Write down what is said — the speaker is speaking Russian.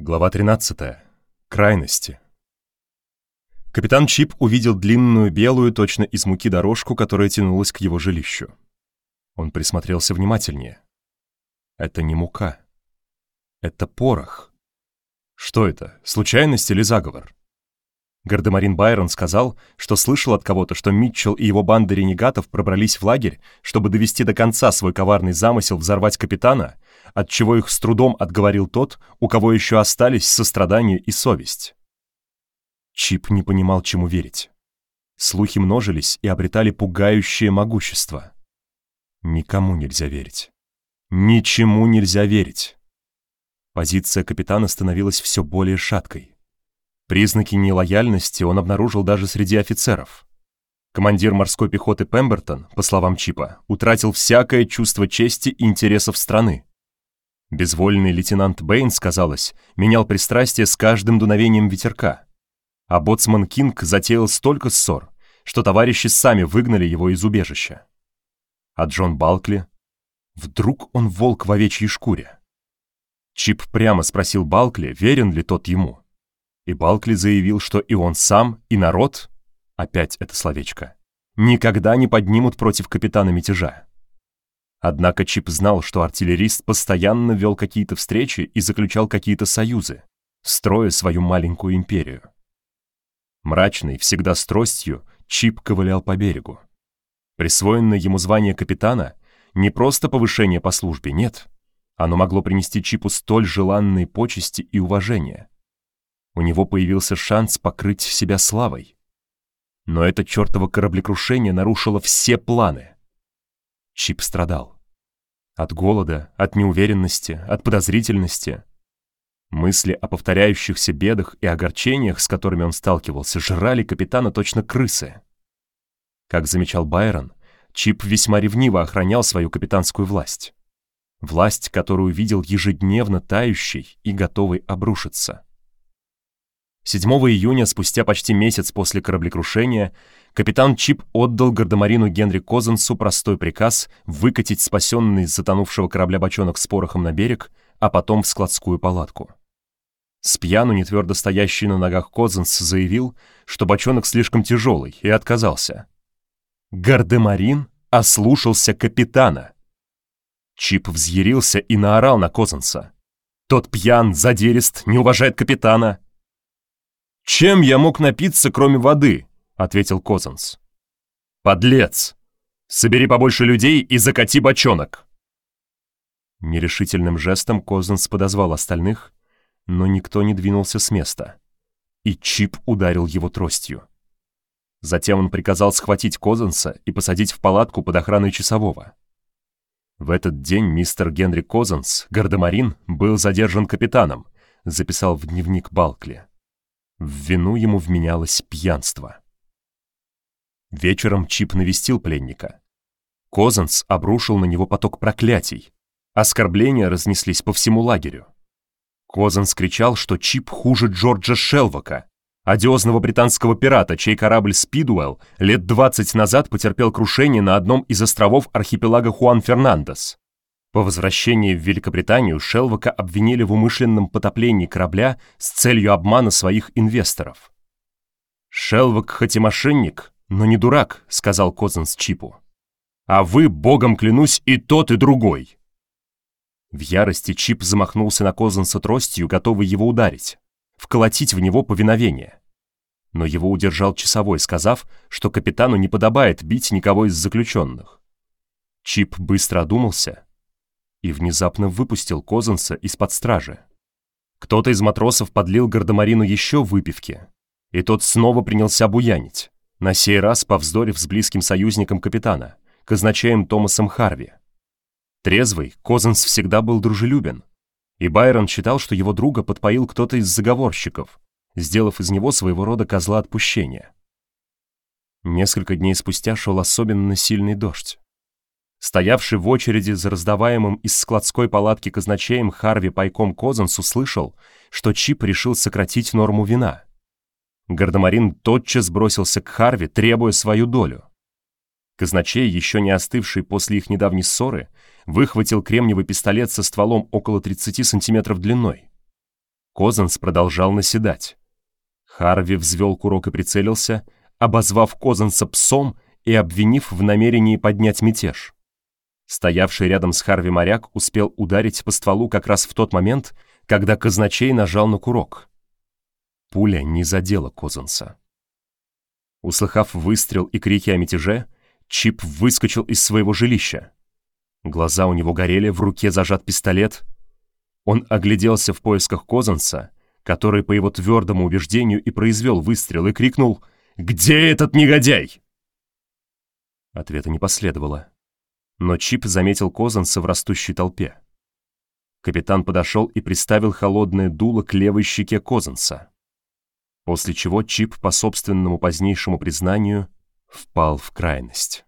Глава 13. Крайности. Капитан Чип увидел длинную белую, точно из муки дорожку, которая тянулась к его жилищу. Он присмотрелся внимательнее. Это не мука. Это порох. Что это, случайность или заговор? Гардемарин Байрон сказал, что слышал от кого-то, что Митчелл и его банда ренегатов пробрались в лагерь, чтобы довести до конца свой коварный замысел взорвать капитана — от чего их с трудом отговорил тот, у кого еще остались сострадание и совесть. Чип не понимал, чему верить. Слухи множились и обретали пугающее могущество. Никому нельзя верить. Ничему нельзя верить. Позиция капитана становилась все более шаткой. Признаки нелояльности он обнаружил даже среди офицеров. Командир морской пехоты Пембертон, по словам Чипа, утратил всякое чувство чести и интересов страны. Безвольный лейтенант Бэйнс, казалось, менял пристрастие с каждым дуновением ветерка. А боцман Кинг затеял столько ссор, что товарищи сами выгнали его из убежища. А Джон Балкли... Вдруг он волк в овечьей шкуре? Чип прямо спросил Балкли, верен ли тот ему. И Балкли заявил, что и он сам, и народ, опять это словечко, никогда не поднимут против капитана мятежа. Однако Чип знал, что артиллерист постоянно вел какие-то встречи и заключал какие-то союзы, строя свою маленькую империю. Мрачный, всегда с тростью, Чип ковылял по берегу. Присвоенное ему звание капитана не просто повышение по службе, нет. Оно могло принести Чипу столь желанные почести и уважение. У него появился шанс покрыть себя славой. Но это чертово кораблекрушение нарушило все планы — Чип страдал. От голода, от неуверенности, от подозрительности. Мысли о повторяющихся бедах и огорчениях, с которыми он сталкивался, жрали капитана точно крысы. Как замечал Байрон, Чип весьма ревниво охранял свою капитанскую власть. Власть, которую видел ежедневно тающей и готовой обрушиться. 7 июня, спустя почти месяц после кораблекрушения, капитан Чип отдал гардемарину Генри Козенсу простой приказ выкатить спасенный из затонувшего корабля бочонок с порохом на берег, а потом в складскую палатку. С пьяну нетвердо стоящий на ногах Козенс заявил, что бочонок слишком тяжелый, и отказался. Гардемарин ослушался капитана. Чип взъярился и наорал на Козенса. Тот пьян, задирист, не уважает капитана, «Чем я мог напиться, кроме воды?» — ответил Козанс. «Подлец! Собери побольше людей и закати бочонок!» Нерешительным жестом Козанс подозвал остальных, но никто не двинулся с места, и Чип ударил его тростью. Затем он приказал схватить Козанса и посадить в палатку под охраной часового. В этот день мистер Генри Козанс, гардемарин, был задержан капитаном, записал в дневник Балкли. В вину ему вменялось пьянство. Вечером Чип навестил пленника. Козанс обрушил на него поток проклятий. Оскорбления разнеслись по всему лагерю. Козанс кричал, что Чип хуже Джорджа Шелвока, одиозного британского пирата, чей корабль «Спидуэлл» лет 20 назад потерпел крушение на одном из островов архипелага Хуан Фернандес. По возвращении в Великобританию Шелвока обвинили в умышленном потоплении корабля с целью обмана своих инвесторов. «Шелвок хоть и мошенник, но не дурак», — сказал Козенс Чипу. «А вы, богом клянусь, и тот, и другой». В ярости Чип замахнулся на Козенса тростью, готовый его ударить, вколотить в него повиновение. Но его удержал часовой, сказав, что капитану не подобает бить никого из заключенных. Чип быстро одумался — и внезапно выпустил Козанса из-под стражи. Кто-то из матросов подлил Гардемарину еще выпивки, и тот снова принялся буянить, на сей раз повздорив с близким союзником капитана, казначеем Томасом Харви. Трезвый, Козанс всегда был дружелюбен, и Байрон считал, что его друга подпоил кто-то из заговорщиков, сделав из него своего рода козла отпущения. Несколько дней спустя шел особенно сильный дождь. Стоявший в очереди за раздаваемым из складской палатки казначеем Харви пайком Козанс услышал, что Чип решил сократить норму вина. Гардемарин тотчас бросился к Харви, требуя свою долю. Казначей, еще не остывший после их недавней ссоры, выхватил кремниевый пистолет со стволом около 30 сантиметров длиной. Козанс продолжал наседать. Харви взвел курок и прицелился, обозвав Козанса псом и обвинив в намерении поднять мятеж. Стоявший рядом с Харви моряк успел ударить по стволу как раз в тот момент, когда казначей нажал на курок. Пуля не задела Козанса. Услыхав выстрел и крики о мятеже, Чип выскочил из своего жилища. Глаза у него горели, в руке зажат пистолет. Он огляделся в поисках Козанса, который, по его твердому убеждению, и произвел выстрел, и крикнул «Где этот негодяй?» Ответа не последовало. Но Чип заметил Козанса в растущей толпе. Капитан подошел и приставил холодное дуло к левой щеке Козанса. После чего Чип, по собственному позднейшему признанию, впал в крайность.